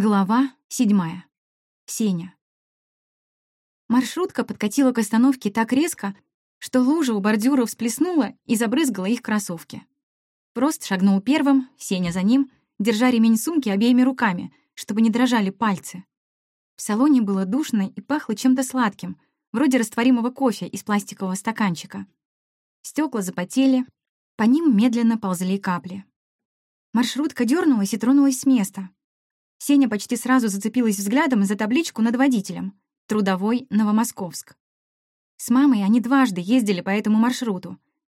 Глава седьмая. Сеня. Маршрутка подкатила к остановке так резко, что лужа у бордюра всплеснула и забрызгала их кроссовки. Прост шагнул первым, Сеня за ним, держа ремень сумки обеими руками, чтобы не дрожали пальцы. В салоне было душно и пахло чем-то сладким, вроде растворимого кофе из пластикового стаканчика. Стекла запотели, по ним медленно ползли капли. Маршрутка дернулась и тронулась с места — Сеня почти сразу зацепилась взглядом за табличку над водителем «Трудовой Новомосковск». С мамой они дважды ездили по этому маршруту.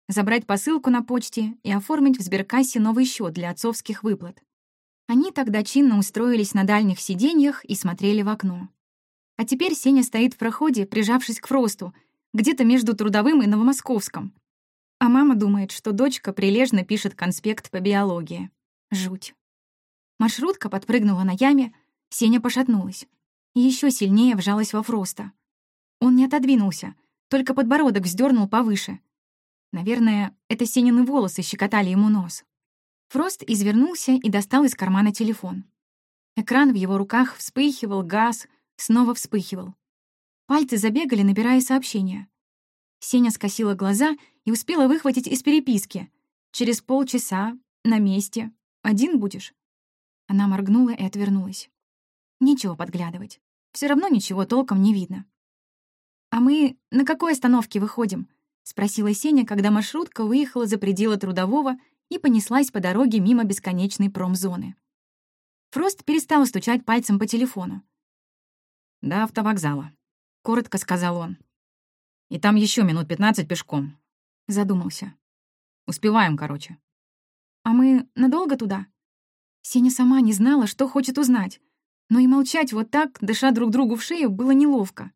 Забрать посылку на почте и оформить в сберкассе новый счет для отцовских выплат. Они тогда чинно устроились на дальних сиденьях и смотрели в окно. А теперь Сеня стоит в проходе, прижавшись к Фросту, где-то между Трудовым и Новомосковском. А мама думает, что дочка прилежно пишет конспект по биологии. Жуть. Маршрутка подпрыгнула на яме, Сеня пошатнулась. И еще сильнее вжалась во Фроста. Он не отодвинулся, только подбородок вздернул повыше. Наверное, это Сенины волосы щекотали ему нос. Фрост извернулся и достал из кармана телефон. Экран в его руках вспыхивал, газ, снова вспыхивал. Пальцы забегали, набирая сообщения. Сеня скосила глаза и успела выхватить из переписки. «Через полчаса, на месте. Один будешь?» Она моргнула и отвернулась. Нечего подглядывать. Все равно ничего толком не видно. «А мы на какой остановке выходим?» — спросила Сеня, когда маршрутка выехала за пределы Трудового и понеслась по дороге мимо бесконечной промзоны. Фрост перестал стучать пальцем по телефону. «До автовокзала», — коротко сказал он. «И там еще минут пятнадцать пешком», — задумался. «Успеваем, короче». «А мы надолго туда?» Сеня сама не знала, что хочет узнать, но и молчать вот так, дыша друг другу в шею, было неловко.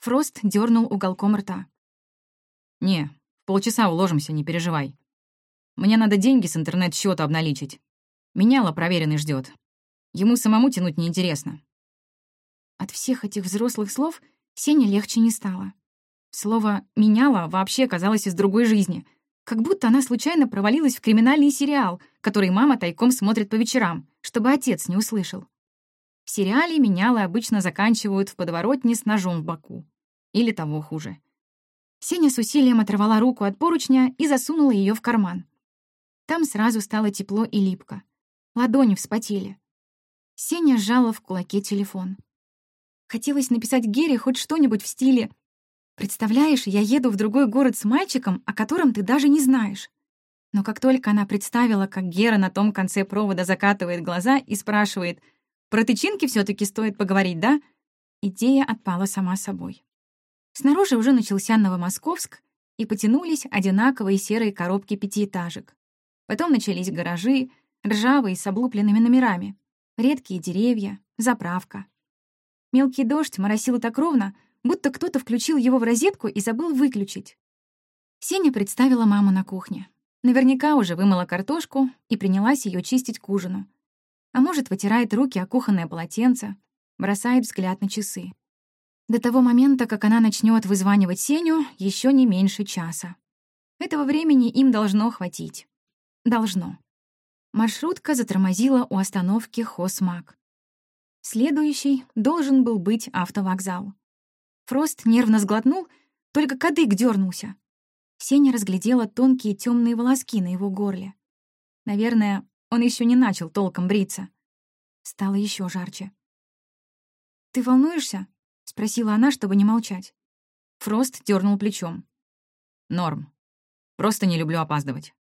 Фрост дернул уголком рта. «Не, в полчаса уложимся, не переживай. Мне надо деньги с интернет-счета обналичить. Меняла проверенный ждет. Ему самому тянуть неинтересно». От всех этих взрослых слов Сене легче не стало. Слово «меняла» вообще казалось из другой жизни — как будто она случайно провалилась в криминальный сериал, который мама тайком смотрит по вечерам, чтобы отец не услышал. В сериале менялы обычно заканчивают в подворотне с ножом в боку. Или того хуже. Сеня с усилием оторвала руку от поручня и засунула ее в карман. Там сразу стало тепло и липко. Ладони вспотели. Сеня сжала в кулаке телефон. Хотелось написать Гере хоть что-нибудь в стиле Представляешь, я еду в другой город с мальчиком, о котором ты даже не знаешь. Но как только она представила, как Гера на том конце провода закатывает глаза и спрашивает, «Про тычинки все таки стоит поговорить, да?» Идея отпала сама собой. Снаружи уже начался Новомосковск, и потянулись одинаковые серые коробки пятиэтажек. Потом начались гаражи, ржавые с облупленными номерами, редкие деревья, заправка. Мелкий дождь моросил так ровно, будто кто-то включил его в розетку и забыл выключить. Сеня представила маму на кухне. Наверняка уже вымыла картошку и принялась ее чистить к ужину. А может, вытирает руки о кухонное полотенце, бросает взгляд на часы. До того момента, как она начнет вызванивать Сеню, еще не меньше часа. Этого времени им должно хватить. Должно. Маршрутка затормозила у остановки Хосмак. Следующий должен был быть автовокзал. Фрост нервно сглотнул, только кадык дернулся. Сеня разглядела тонкие темные волоски на его горле. Наверное, он еще не начал толком бриться. Стало еще жарче. «Ты волнуешься?» — спросила она, чтобы не молчать. Фрост дернул плечом. «Норм. Просто не люблю опаздывать».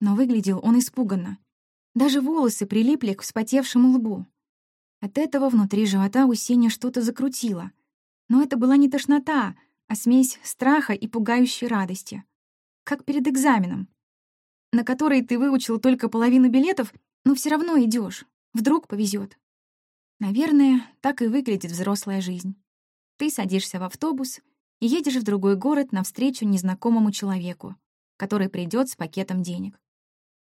Но выглядел он испуганно. Даже волосы прилипли к вспотевшему лбу. От этого внутри живота у Сени что-то закрутило — но это была не тошнота, а смесь страха и пугающей радости. Как перед экзаменом, на который ты выучил только половину билетов, но все равно идешь. Вдруг повезет. Наверное, так и выглядит взрослая жизнь. Ты садишься в автобус и едешь в другой город навстречу незнакомому человеку, который придет с пакетом денег.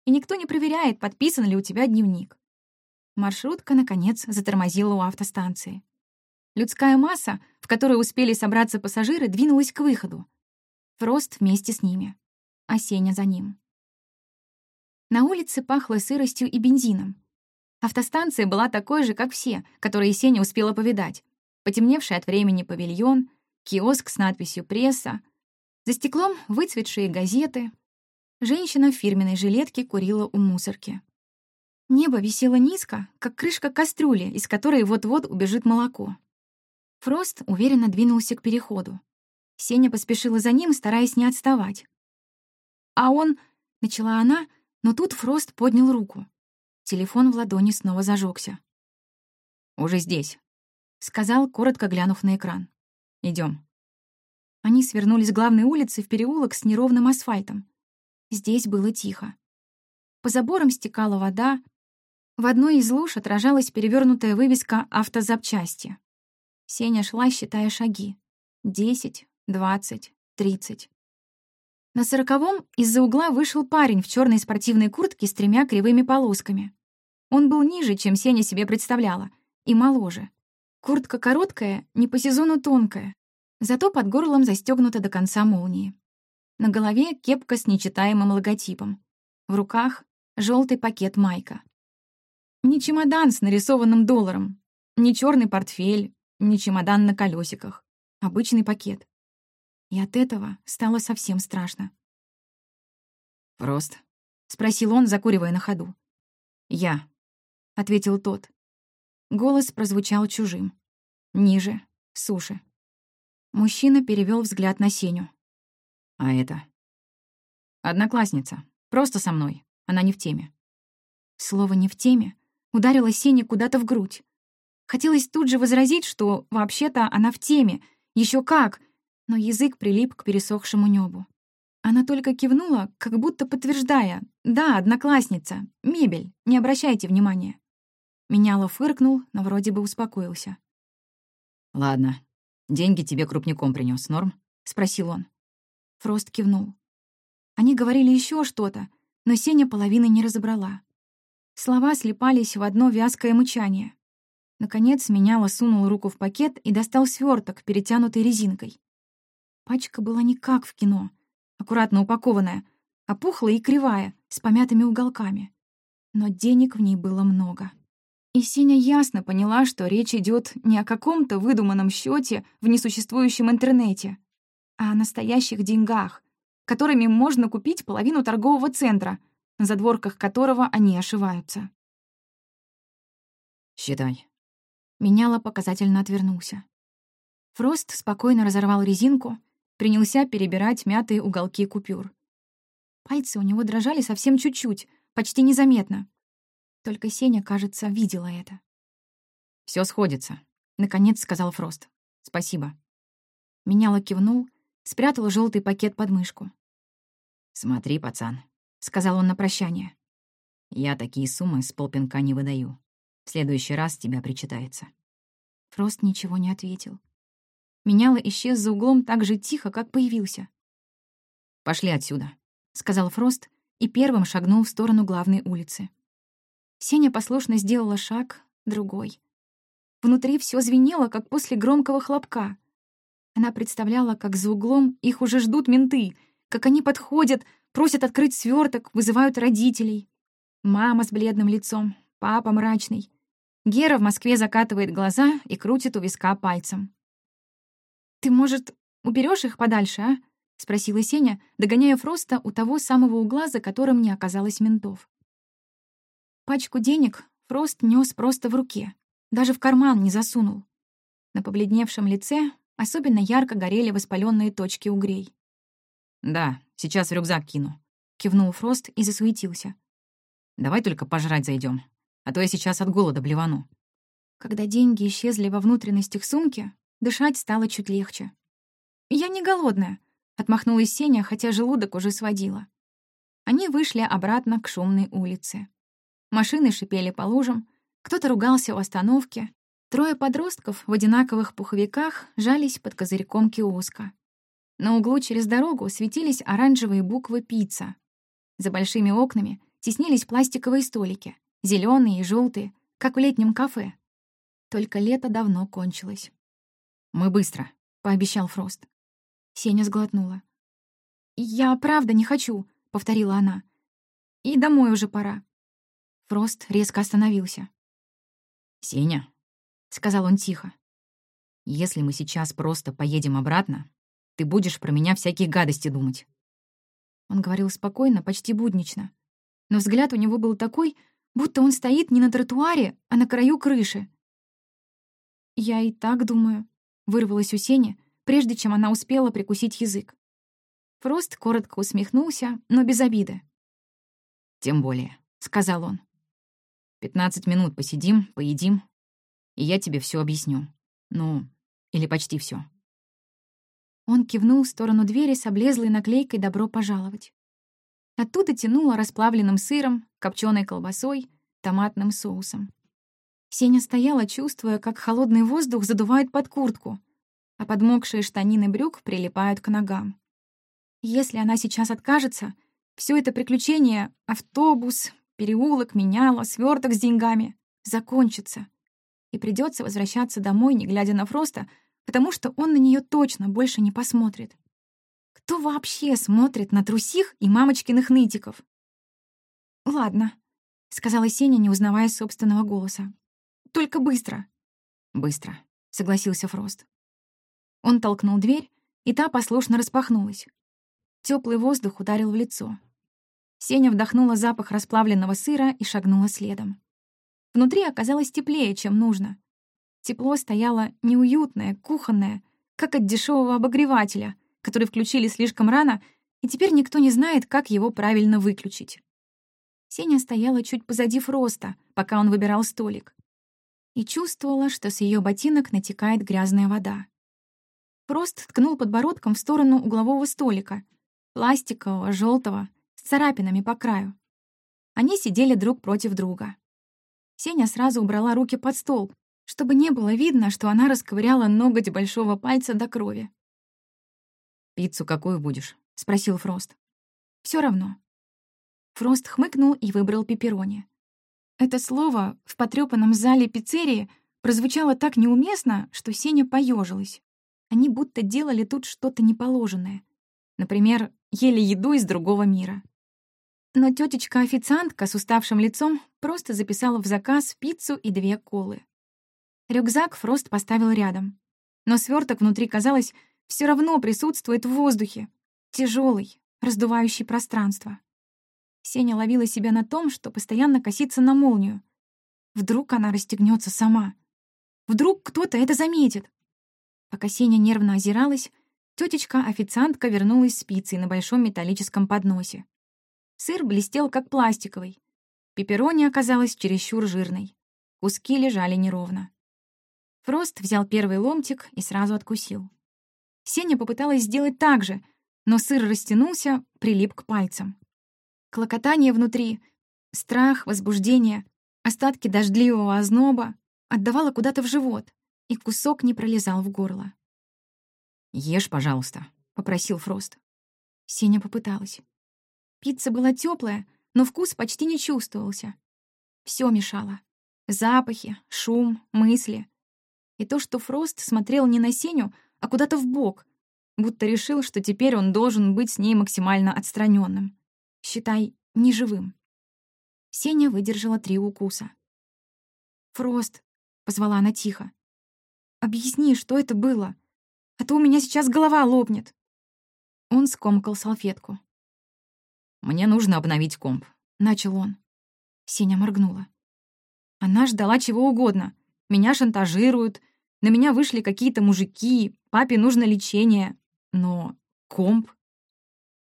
И никто не проверяет, подписан ли у тебя дневник. Маршрутка, наконец, затормозила у автостанции. Людская масса, в которой успели собраться пассажиры, двинулась к выходу. Фрост вместе с ними, а за ним. На улице пахло сыростью и бензином. Автостанция была такой же, как все, которые Сеня успела повидать. Потемневший от времени павильон, киоск с надписью «Пресса», за стеклом выцветшие газеты. Женщина в фирменной жилетке курила у мусорки. Небо висело низко, как крышка кастрюли, из которой вот-вот убежит молоко. Фрост уверенно двинулся к переходу. Сеня поспешила за ним, стараясь не отставать. «А он...» — начала она, но тут Фрост поднял руку. Телефон в ладони снова зажегся. «Уже здесь», — сказал, коротко глянув на экран. Идем. Они свернули с главной улицы в переулок с неровным асфальтом. Здесь было тихо. По заборам стекала вода. В одной из луж отражалась перевернутая вывеска «Автозапчасти». Сеня шла, считая шаги. Десять, двадцать, тридцать. На сороковом из-за угла вышел парень в черной спортивной куртке с тремя кривыми полосками. Он был ниже, чем Сеня себе представляла, и моложе. Куртка короткая, не по сезону тонкая, зато под горлом застегнута до конца молнии. На голове кепка с нечитаемым логотипом. В руках желтый пакет майка. Не чемодан с нарисованным долларом, не черный портфель, не чемодан на колесиках. Обычный пакет. И от этого стало совсем страшно. «Фрост?» — спросил он, закуривая на ходу. «Я», — ответил тот. Голос прозвучал чужим. Ниже, суше. Мужчина перевел взгляд на Сеню. «А это?» «Одноклассница. Просто со мной. Она не в теме». Слово «не в теме» ударило Сене куда-то в грудь. Хотелось тут же возразить, что вообще-то она в теме, еще как, но язык прилип к пересохшему небу. Она только кивнула, как будто подтверждая «Да, одноклассница, мебель, не обращайте внимания». Меняло фыркнул, но вроде бы успокоился. «Ладно, деньги тебе крупником принес, норм?» — спросил он. Фрост кивнул. Они говорили еще что-то, но Сеня половины не разобрала. Слова слипались в одно вязкое мычание. Наконец меняла сунул руку в пакет и достал сверток, перетянутый резинкой. Пачка была не как в кино, аккуратно упакованная, а пухлая и кривая, с помятыми уголками. Но денег в ней было много. И Синя ясно поняла, что речь идет не о каком-то выдуманном счете в несуществующем интернете, а о настоящих деньгах, которыми можно купить половину торгового центра, на задворках которого они ошиваются. «Считай». Меняла показательно отвернулся. Фрост спокойно разорвал резинку, принялся перебирать мятые уголки купюр. Пальцы у него дрожали совсем чуть-чуть, почти незаметно. Только Сеня, кажется, видела это. Все сходится», — наконец сказал Фрост. «Спасибо». Меняла кивнул, спрятал желтый пакет под мышку. «Смотри, пацан», — сказал он на прощание. «Я такие суммы с полпинка не выдаю. В следующий раз тебя причитается». Фрост ничего не ответил. Меняла исчез за углом так же тихо, как появился. «Пошли отсюда», — сказал Фрост и первым шагнул в сторону главной улицы. Сеня послушно сделала шаг, другой. Внутри все звенело, как после громкого хлопка. Она представляла, как за углом их уже ждут менты, как они подходят, просят открыть сверток, вызывают родителей. Мама с бледным лицом, папа мрачный. Гера в Москве закатывает глаза и крутит у виска пальцем. «Ты, может, уберешь их подальше, а?» — спросила Сеня, догоняя Фроста у того самого угла, за которым не оказалось ментов. Пачку денег Фрост нес просто в руке, даже в карман не засунул. На побледневшем лице особенно ярко горели воспаленные точки угрей. «Да, сейчас в рюкзак кину», — кивнул Фрост и засуетился. «Давай только пожрать зайдем, а то я сейчас от голода блевану». Когда деньги исчезли во внутренностях сумки, дышать стало чуть легче. «Я не голодная», — отмахнулась Сеня, хотя желудок уже сводила. Они вышли обратно к шумной улице. Машины шипели по лужам, кто-то ругался у остановки. Трое подростков в одинаковых пуховиках жались под козырьком киоска. На углу через дорогу светились оранжевые буквы «Пицца». За большими окнами теснились пластиковые столики, зеленые и желтые, как в летнем кафе. Только лето давно кончилось. «Мы быстро», — пообещал Фрост. Сеня сглотнула. «Я правда не хочу», — повторила она. «И домой уже пора». Фрост резко остановился. «Сеня», — сказал он тихо, — «если мы сейчас просто поедем обратно, ты будешь про меня всякие гадости думать». Он говорил спокойно, почти буднично. Но взгляд у него был такой, будто он стоит не на тротуаре, а на краю крыши. «Я и так думаю», — вырвалась у Сени, прежде чем она успела прикусить язык. Фрост коротко усмехнулся, но без обиды. «Тем более», — сказал он. «Пятнадцать минут посидим, поедим, и я тебе все объясню. Ну, или почти все. Он кивнул в сторону двери с облезлой наклейкой «Добро пожаловать». Оттуда тянуло расплавленным сыром, копченой колбасой, томатным соусом. Сеня стояла, чувствуя, как холодный воздух задувает под куртку, а подмокшие штанины брюк прилипают к ногам. Если она сейчас откажется, все это приключение — автобус, переулок, меняла, сверток с деньгами — закончится. И придется возвращаться домой, не глядя на Фроста, потому что он на нее точно больше не посмотрит. Кто вообще смотрит на трусих и мамочкиных нытиков? «Ладно», — сказала Сеня, не узнавая собственного голоса. Только быстро». «Быстро», — согласился Фрост. Он толкнул дверь, и та послушно распахнулась. Теплый воздух ударил в лицо. Сеня вдохнула запах расплавленного сыра и шагнула следом. Внутри оказалось теплее, чем нужно. Тепло стояло неуютное, кухонное, как от дешевого обогревателя, который включили слишком рано, и теперь никто не знает, как его правильно выключить. Сеня стояла чуть позади Фроста, пока он выбирал столик и чувствовала, что с ее ботинок натекает грязная вода. Фрост ткнул подбородком в сторону углового столика, пластикового, желтого, с царапинами по краю. Они сидели друг против друга. Сеня сразу убрала руки под стол, чтобы не было видно, что она расковыряла ноготь большого пальца до крови. «Пиццу какую будешь?» — спросил Фрост. Все равно». Фрост хмыкнул и выбрал пепперони. Это слово в потрёпанном зале пиццерии прозвучало так неуместно, что Сеня поежилась. Они будто делали тут что-то неположенное. Например, ели еду из другого мира. Но тетечка-официантка с уставшим лицом просто записала в заказ пиццу и две колы. Рюкзак Фрост поставил рядом. Но сверток внутри, казалось, все равно присутствует в воздухе. тяжелый, раздувающий пространство. Сеня ловила себя на том, что постоянно косится на молнию. Вдруг она расстегнется сама. Вдруг кто-то это заметит. Пока Сеня нервно озиралась, тетечка-официантка вернулась с пиццей на большом металлическом подносе. Сыр блестел, как пластиковый. Пепперони оказалась чересчур жирной. Куски лежали неровно. Фрост взял первый ломтик и сразу откусил. Сеня попыталась сделать так же, но сыр растянулся, прилип к пальцам. Клокотание внутри, страх, возбуждение, остатки дождливого озноба отдавало куда-то в живот, и кусок не пролезал в горло. «Ешь, пожалуйста», — попросил Фрост. Сеня попыталась. Пицца была теплая, но вкус почти не чувствовался. Все мешало. Запахи, шум, мысли. И то, что Фрост смотрел не на Сеню, а куда-то в бок, будто решил, что теперь он должен быть с ней максимально отстраненным считай, неживым. Сеня выдержала три укуса. «Фрост», — позвала она тихо, — «объясни, что это было, а то у меня сейчас голова лопнет». Он скомкал салфетку. «Мне нужно обновить комп», — начал он. Сеня моргнула. Она ждала чего угодно. Меня шантажируют, на меня вышли какие-то мужики, папе нужно лечение. Но комп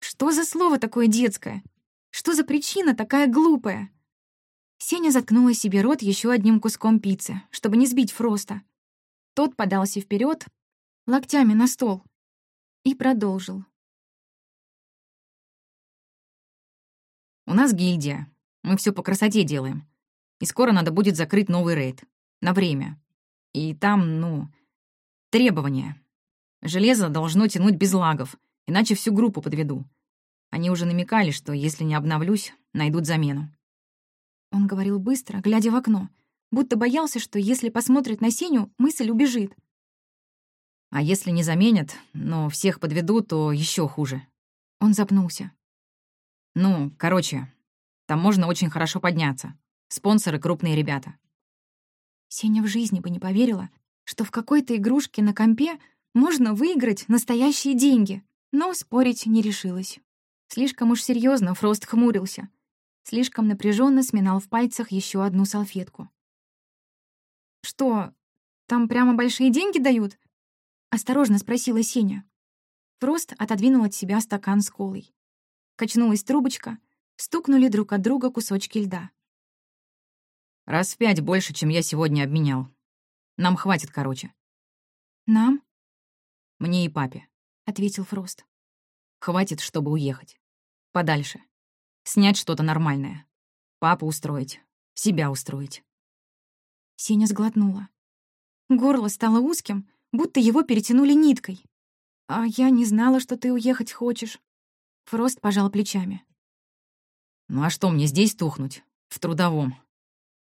что за слово такое детское? Что за причина такая глупая? Сеня заткнула себе рот еще одним куском пиццы, чтобы не сбить Фроста. Тот подался вперед, локтями на стол, и продолжил. «У нас гильдия. Мы все по красоте делаем. И скоро надо будет закрыть новый рейд. На время. И там, ну, требования. Железо должно тянуть без лагов, иначе всю группу подведу. Они уже намекали, что если не обновлюсь, найдут замену. Он говорил быстро, глядя в окно, будто боялся, что если посмотрит на Сеню, мысль убежит. А если не заменят, но всех подведу, то еще хуже. Он запнулся. Ну, короче, там можно очень хорошо подняться. Спонсоры — крупные ребята. Сеня в жизни бы не поверила, что в какой-то игрушке на компе можно выиграть настоящие деньги, но спорить не решилась. Слишком уж серьезно Фрост хмурился. Слишком напряженно сминал в пальцах еще одну салфетку. «Что, там прямо большие деньги дают?» — осторожно спросила Сеня. Фрост отодвинул от себя стакан с колой. Качнулась трубочка, стукнули друг от друга кусочки льда. Раз пять больше, чем я сегодня обменял. Нам хватит, короче. «Нам?» Мне и папе, — ответил Фрост. Хватит, чтобы уехать. Подальше. Снять что-то нормальное. Папу устроить. Себя устроить. Сеня сглотнула. Горло стало узким, будто его перетянули ниткой. «А я не знала, что ты уехать хочешь». Фрост пожал плечами. «Ну а что мне здесь тухнуть? В трудовом.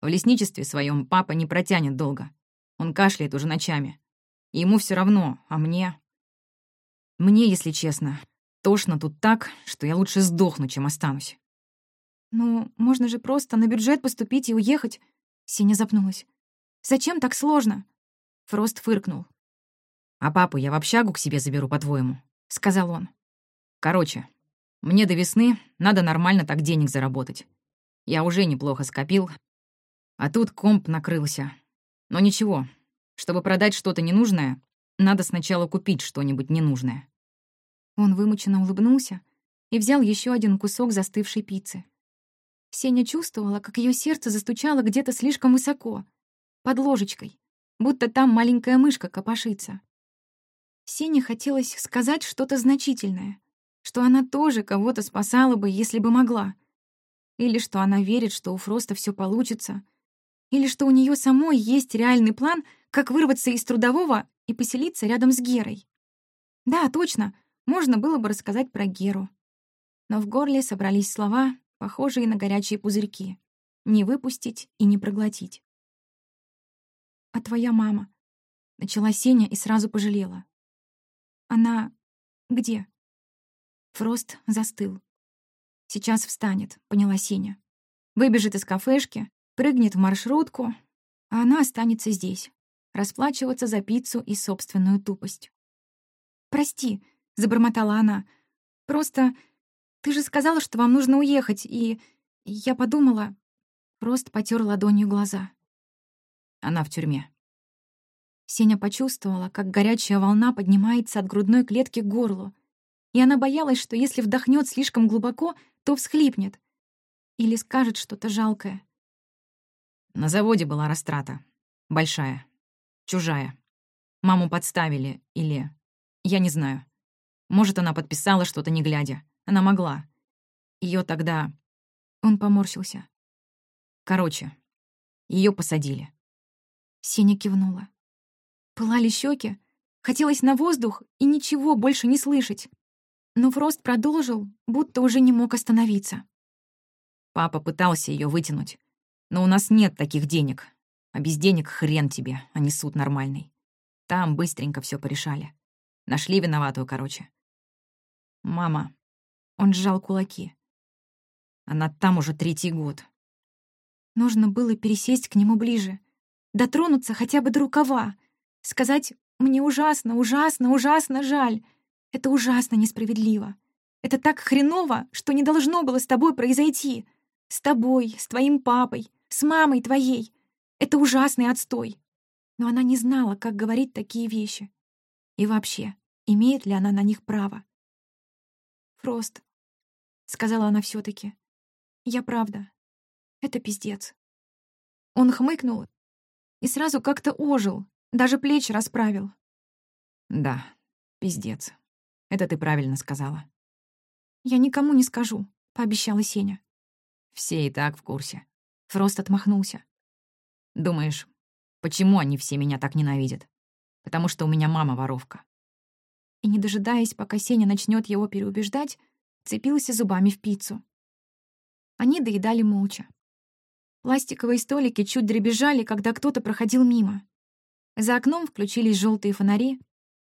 В лесничестве своем папа не протянет долго. Он кашляет уже ночами. И ему все равно, а мне... Мне, если честно, тошно тут так, что я лучше сдохну, чем останусь. «Ну, можно же просто на бюджет поступить и уехать», — Синя запнулась. «Зачем так сложно?» Фрост фыркнул. «А папу я в общагу к себе заберу, по-твоему», — сказал он. «Короче, мне до весны надо нормально так денег заработать. Я уже неплохо скопил, а тут комп накрылся. Но ничего, чтобы продать что-то ненужное, надо сначала купить что-нибудь ненужное. Он вымученно улыбнулся и взял еще один кусок застывшей пиццы. Сеня чувствовала, как ее сердце застучало где-то слишком высоко, под ложечкой, будто там маленькая мышка копошится. Сене хотелось сказать что-то значительное, что она тоже кого-то спасала бы, если бы могла. Или что она верит, что у Фроста все получится — или что у нее самой есть реальный план, как вырваться из трудового и поселиться рядом с Герой. Да, точно, можно было бы рассказать про Геру. Но в горле собрались слова, похожие на горячие пузырьки. Не выпустить и не проглотить. «А твоя мама?» — начала Сеня и сразу пожалела. «Она где?» Фрост застыл. «Сейчас встанет», — поняла Сеня. Выбежит из кафешки, прыгнет в маршрутку, а она останется здесь, расплачиваться за пиццу и собственную тупость. «Прости», — забормотала она, — «просто ты же сказала, что вам нужно уехать, и я подумала...» Просто потер ладонью глаза. Она в тюрьме. Сеня почувствовала, как горячая волна поднимается от грудной клетки к горлу, и она боялась, что если вдохнет слишком глубоко, то всхлипнет или скажет что-то жалкое. На заводе была растрата. Большая. Чужая. Маму подставили или... Я не знаю. Может, она подписала что-то не глядя. Она могла. Ее тогда... Он поморщился. Короче, ее посадили. Сеня кивнула. Пылали щеки, хотелось на воздух и ничего больше не слышать. Но Фрост продолжил, будто уже не мог остановиться. Папа пытался ее вытянуть. Но у нас нет таких денег. А без денег хрен тебе, а не суд нормальный. Там быстренько все порешали. Нашли виноватую, короче. Мама. Он сжал кулаки. Она там уже третий год. Нужно было пересесть к нему ближе. Дотронуться хотя бы до рукава. Сказать «Мне ужасно, ужасно, ужасно жаль». Это ужасно несправедливо. Это так хреново, что не должно было с тобой произойти. С тобой, с твоим папой, с мамой твоей. Это ужасный отстой. Но она не знала, как говорить такие вещи. И вообще, имеет ли она на них право. «Фрост», — сказала она все таки «я правда. Это пиздец». Он хмыкнул и сразу как-то ожил, даже плечи расправил. «Да, пиздец. Это ты правильно сказала». «Я никому не скажу», — пообещала Сеня. «Все и так в курсе», Фрост отмахнулся. «Думаешь, почему они все меня так ненавидят? Потому что у меня мама воровка». И, не дожидаясь, пока Сеня начнет его переубеждать, цепился зубами в пиццу. Они доедали молча. Пластиковые столики чуть дребезжали, когда кто-то проходил мимо. За окном включились желтые фонари,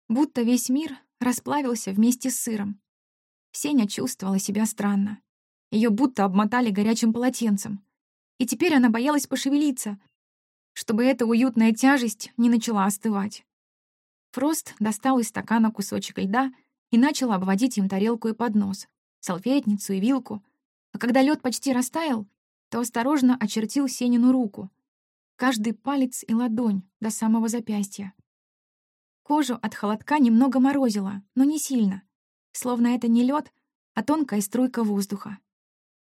будто весь мир расплавился вместе с сыром. Сеня чувствовала себя странно. Ее будто обмотали горячим полотенцем. И теперь она боялась пошевелиться, чтобы эта уютная тяжесть не начала остывать. Фрост достал из стакана кусочек льда и начал обводить им тарелку и поднос, салфетницу и вилку, а когда лед почти растаял, то осторожно очертил Сенину руку, каждый палец и ладонь до самого запястья. Кожу от холодка немного морозило, но не сильно, словно это не лед, а тонкая струйка воздуха.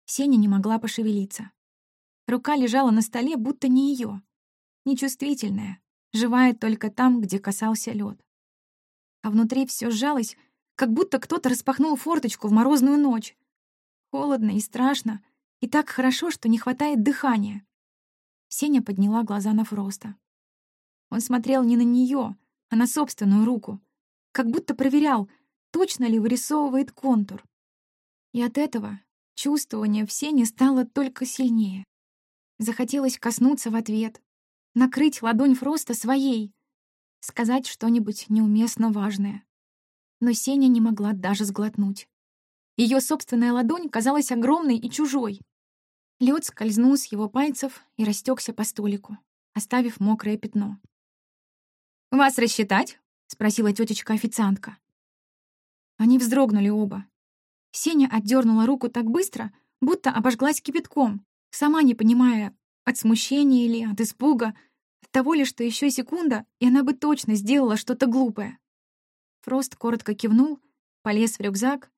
Сеня не могла пошевелиться. Рука лежала на столе, будто не ее, нечувствительная, живая только там, где касался лед. А внутри все сжалось, как будто кто-то распахнул форточку в морозную ночь. Холодно и страшно, и так хорошо, что не хватает дыхания. Сеня подняла глаза на Фроста. Он смотрел не на нее, а на собственную руку, как будто проверял, точно ли вырисовывает контур. И от этого чувствование в Сене стало только сильнее. Захотелось коснуться в ответ, накрыть ладонь Фроста своей, сказать что-нибудь неуместно важное. Но Сеня не могла даже сглотнуть. Ее собственная ладонь казалась огромной и чужой. Лед скользнул с его пальцев и растекся по столику, оставив мокрое пятно. «Вас рассчитать?» — спросила тетечка-официантка. Они вздрогнули оба. Сеня отдернула руку так быстро, будто обожглась кипятком, сама не понимая, от смущения или от испуга, от того ли, что еще секунда, и она бы точно сделала что-то глупое. Фрост коротко кивнул, полез в рюкзак,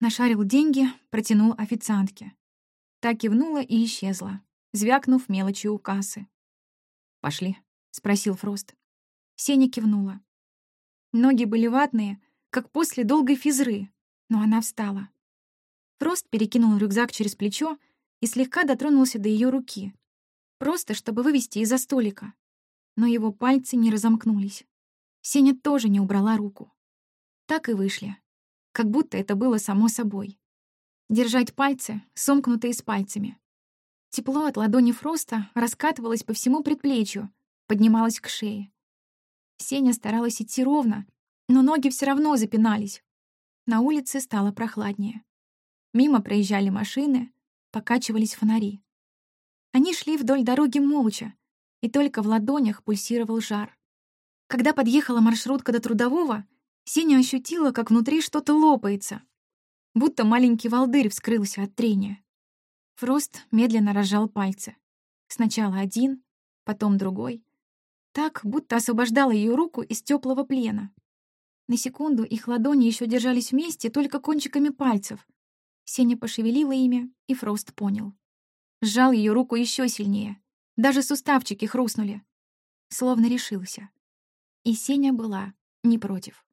нашарил деньги, протянул официантке. Та кивнула и исчезла, звякнув мелочью у кассы. «Пошли», — спросил Фрост. Сеня кивнула. Ноги были ватные, как после долгой физры, но она встала. Фрост перекинул рюкзак через плечо и слегка дотронулся до ее руки. Просто, чтобы вывести из-за столика. Но его пальцы не разомкнулись. Сеня тоже не убрала руку. Так и вышли. Как будто это было само собой держать пальцы, сомкнутые с пальцами. Тепло от ладони Фроста раскатывалось по всему предплечью, поднималось к шее. Сеня старалась идти ровно, но ноги все равно запинались. На улице стало прохладнее. Мимо проезжали машины, покачивались фонари. Они шли вдоль дороги молча, и только в ладонях пульсировал жар. Когда подъехала маршрутка до Трудового, Сеня ощутила, как внутри что-то лопается, будто маленький волдырь вскрылся от трения. Фрост медленно разжал пальцы. Сначала один, потом другой. Так, будто освобождал ее руку из теплого плена. На секунду их ладони еще держались вместе только кончиками пальцев. Сеня пошевелила ими, и Фрост понял. Сжал ее руку еще сильнее. Даже суставчики хрустнули. Словно решился. И Сеня была не против.